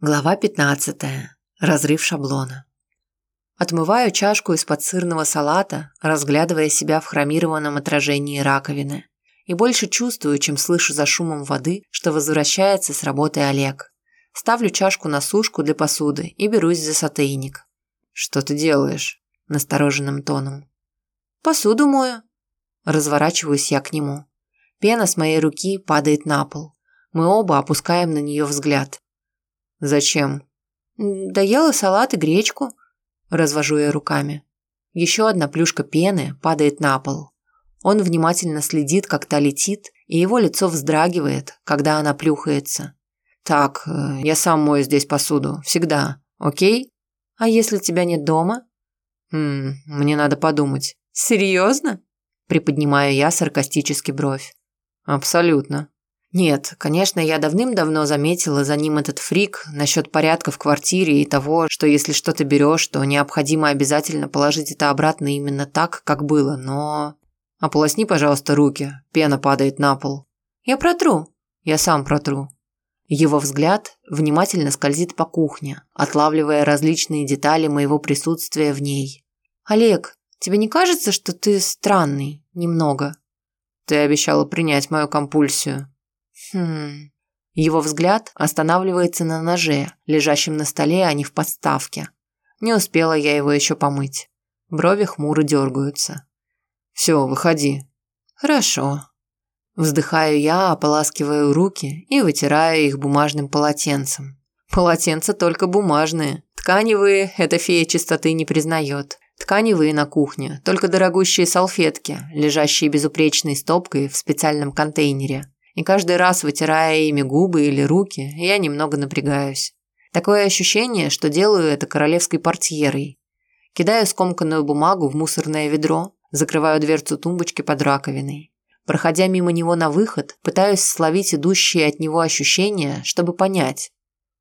Глава 15. Разрыв шаблона. Отмываю чашку из-под сырного салата, разглядывая себя в хромированном отражении раковины. И больше чувствую, чем слышу за шумом воды, что возвращается с работы Олег. Ставлю чашку на сушку для посуды и берусь за сотейник. «Что ты делаешь?» – настороженным тоном. «Посуду мою». Разворачиваюсь я к нему. Пена с моей руки падает на пол. Мы оба опускаем на нее взгляд. «Зачем?» «Да ела салат и гречку», – развожу я руками. Еще одна плюшка пены падает на пол. Он внимательно следит, как та летит, и его лицо вздрагивает, когда она плюхается. «Так, э, я сам мою здесь посуду. Всегда. Окей?» «А если тебя нет дома?» «Хм, мне надо подумать». «Серьезно?» Приподнимаю я саркастически бровь. «Абсолютно». Нет, конечно, я давным-давно заметила за ним этот фрик насчет порядка в квартире и того, что если что-то берешь, то необходимо обязательно положить это обратно именно так, как было, но... Ополосни, пожалуйста, руки, пена падает на пол. Я протру. Я сам протру. Его взгляд внимательно скользит по кухне, отлавливая различные детали моего присутствия в ней. «Олег, тебе не кажется, что ты странный? Немного?» «Ты обещала принять мою компульсию», Хм. Его взгляд останавливается на ноже, лежащем на столе, а не в подставке. Не успела я его еще помыть. Брови хмуро дергаются. «Все, выходи». «Хорошо». Вздыхаю я, ополаскиваю руки и вытираю их бумажным полотенцем. Полотенца только бумажные. Тканевые эта фея чистоты не признает. Тканевые на кухне, только дорогущие салфетки, лежащие безупречной стопкой в специальном контейнере. И каждый раз, вытирая ими губы или руки, я немного напрягаюсь. Такое ощущение, что делаю это королевской портьерой. Кидаю скомканную бумагу в мусорное ведро, закрываю дверцу тумбочки под раковиной. Проходя мимо него на выход, пытаюсь словить идущие от него ощущения, чтобы понять.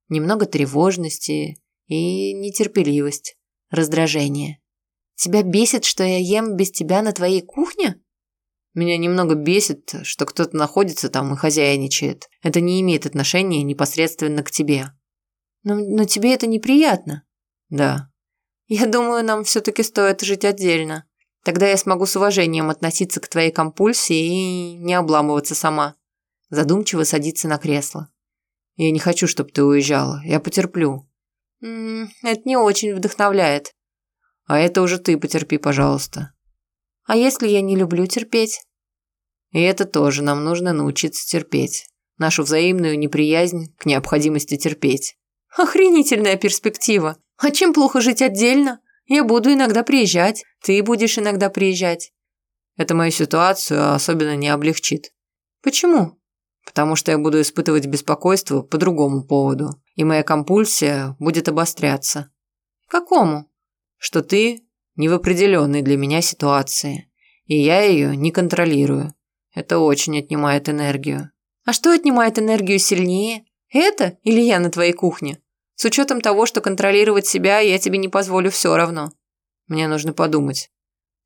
Немного тревожности и нетерпеливость, раздражение. «Тебя бесит, что я ем без тебя на твоей кухне?» Меня немного бесит, что кто-то находится там и хозяйничает. Это не имеет отношения непосредственно к тебе. Но, но тебе это неприятно? Да. Я думаю, нам все-таки стоит жить отдельно. Тогда я смогу с уважением относиться к твоей компульсии и не обламываться сама. Задумчиво садиться на кресло. Я не хочу, чтобы ты уезжала. Я потерплю. М -м, это не очень вдохновляет. А это уже ты потерпи, пожалуйста. А если я не люблю терпеть? И это тоже нам нужно научиться терпеть. Нашу взаимную неприязнь к необходимости терпеть. Охренительная перспектива. А чем плохо жить отдельно? Я буду иногда приезжать, ты будешь иногда приезжать. Это мою ситуацию особенно не облегчит. Почему? Потому что я буду испытывать беспокойство по другому поводу, и моя компульсия будет обостряться. Какому? Что ты не в определенной для меня ситуации, и я ее не контролирую. Это очень отнимает энергию. А что отнимает энергию сильнее? Это или я на твоей кухне? С учетом того, что контролировать себя я тебе не позволю все равно. Мне нужно подумать.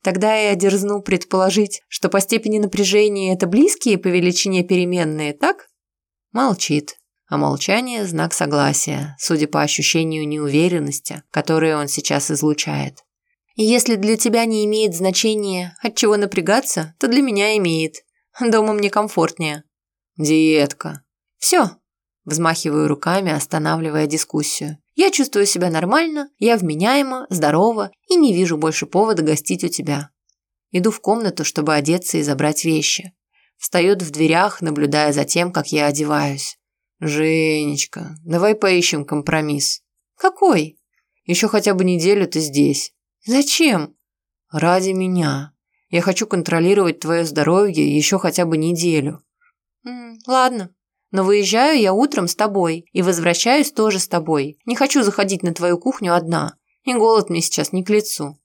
Тогда я дерзну предположить, что по степени напряжения это близкие по величине переменные, так? Молчит. А молчание – знак согласия, судя по ощущению неуверенности, которое он сейчас излучает. Если для тебя не имеет значения, от чего напрягаться, то для меня имеет. Дома мне комфортнее. Диетка. Все. Взмахиваю руками, останавливая дискуссию. Я чувствую себя нормально, я вменяема, здорова и не вижу больше повода гостить у тебя. Иду в комнату, чтобы одеться и забрать вещи. Встает в дверях, наблюдая за тем, как я одеваюсь. «Женечка, давай поищем компромисс». «Какой?» «Еще хотя бы неделю ты здесь. Зачем? Ради меня. Я хочу контролировать твое здоровье еще хотя бы неделю. М, ладно. Но выезжаю я утром с тобой и возвращаюсь тоже с тобой. Не хочу заходить на твою кухню одна. И голод мне сейчас не к лицу.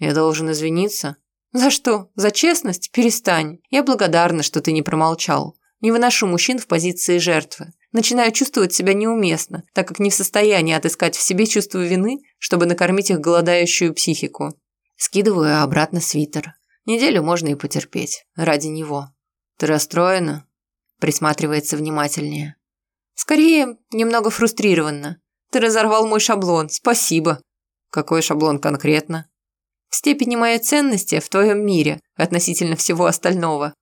Я должен извиниться. За что? За честность? Перестань. Я благодарна, что ты не промолчал. Не выношу мужчин в позиции жертвы. Начинаю чувствовать себя неуместно, так как не в состоянии отыскать в себе чувство вины, чтобы накормить их голодающую психику. Скидываю обратно свитер. Неделю можно и потерпеть. Ради него. Ты расстроена? Присматривается внимательнее. Скорее, немного фрустрирована. Ты разорвал мой шаблон, спасибо. Какой шаблон конкретно? В степени моей ценности в твоем мире относительно всего остального.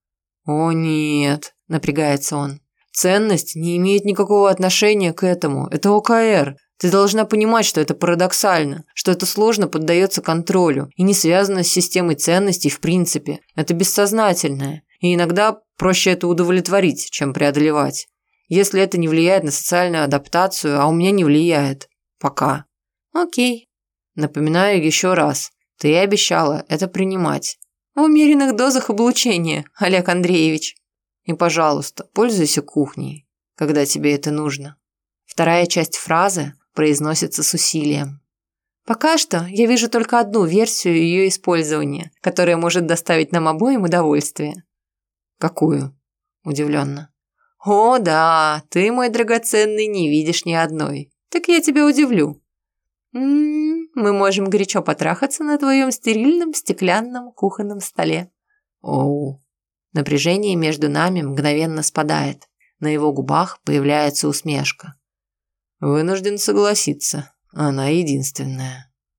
О нет, напрягается он. Ценность не имеет никакого отношения к этому. Это ОКР. Ты должна понимать, что это парадоксально, что это сложно поддается контролю и не связано с системой ценностей в принципе. Это бессознательное. И иногда проще это удовлетворить, чем преодолевать. Если это не влияет на социальную адаптацию, а у меня не влияет. Пока. Окей. Напоминаю еще раз. Ты обещала это принимать. В умеренных дозах облучения, Олег Андреевич. И, пожалуйста, пользуйся кухней, когда тебе это нужно. Вторая часть фразы произносится с усилием. Пока что я вижу только одну версию ее использования, которая может доставить нам обоим удовольствие. Какую? Удивленно. О, да, ты, мой драгоценный, не видишь ни одной. Так я тебя удивлю. М -м, мы можем горячо потрахаться на твоем стерильном стеклянном кухонном столе. Оу. Напряжение между нами мгновенно спадает. На его губах появляется усмешка. Вынужден согласиться, она единственная.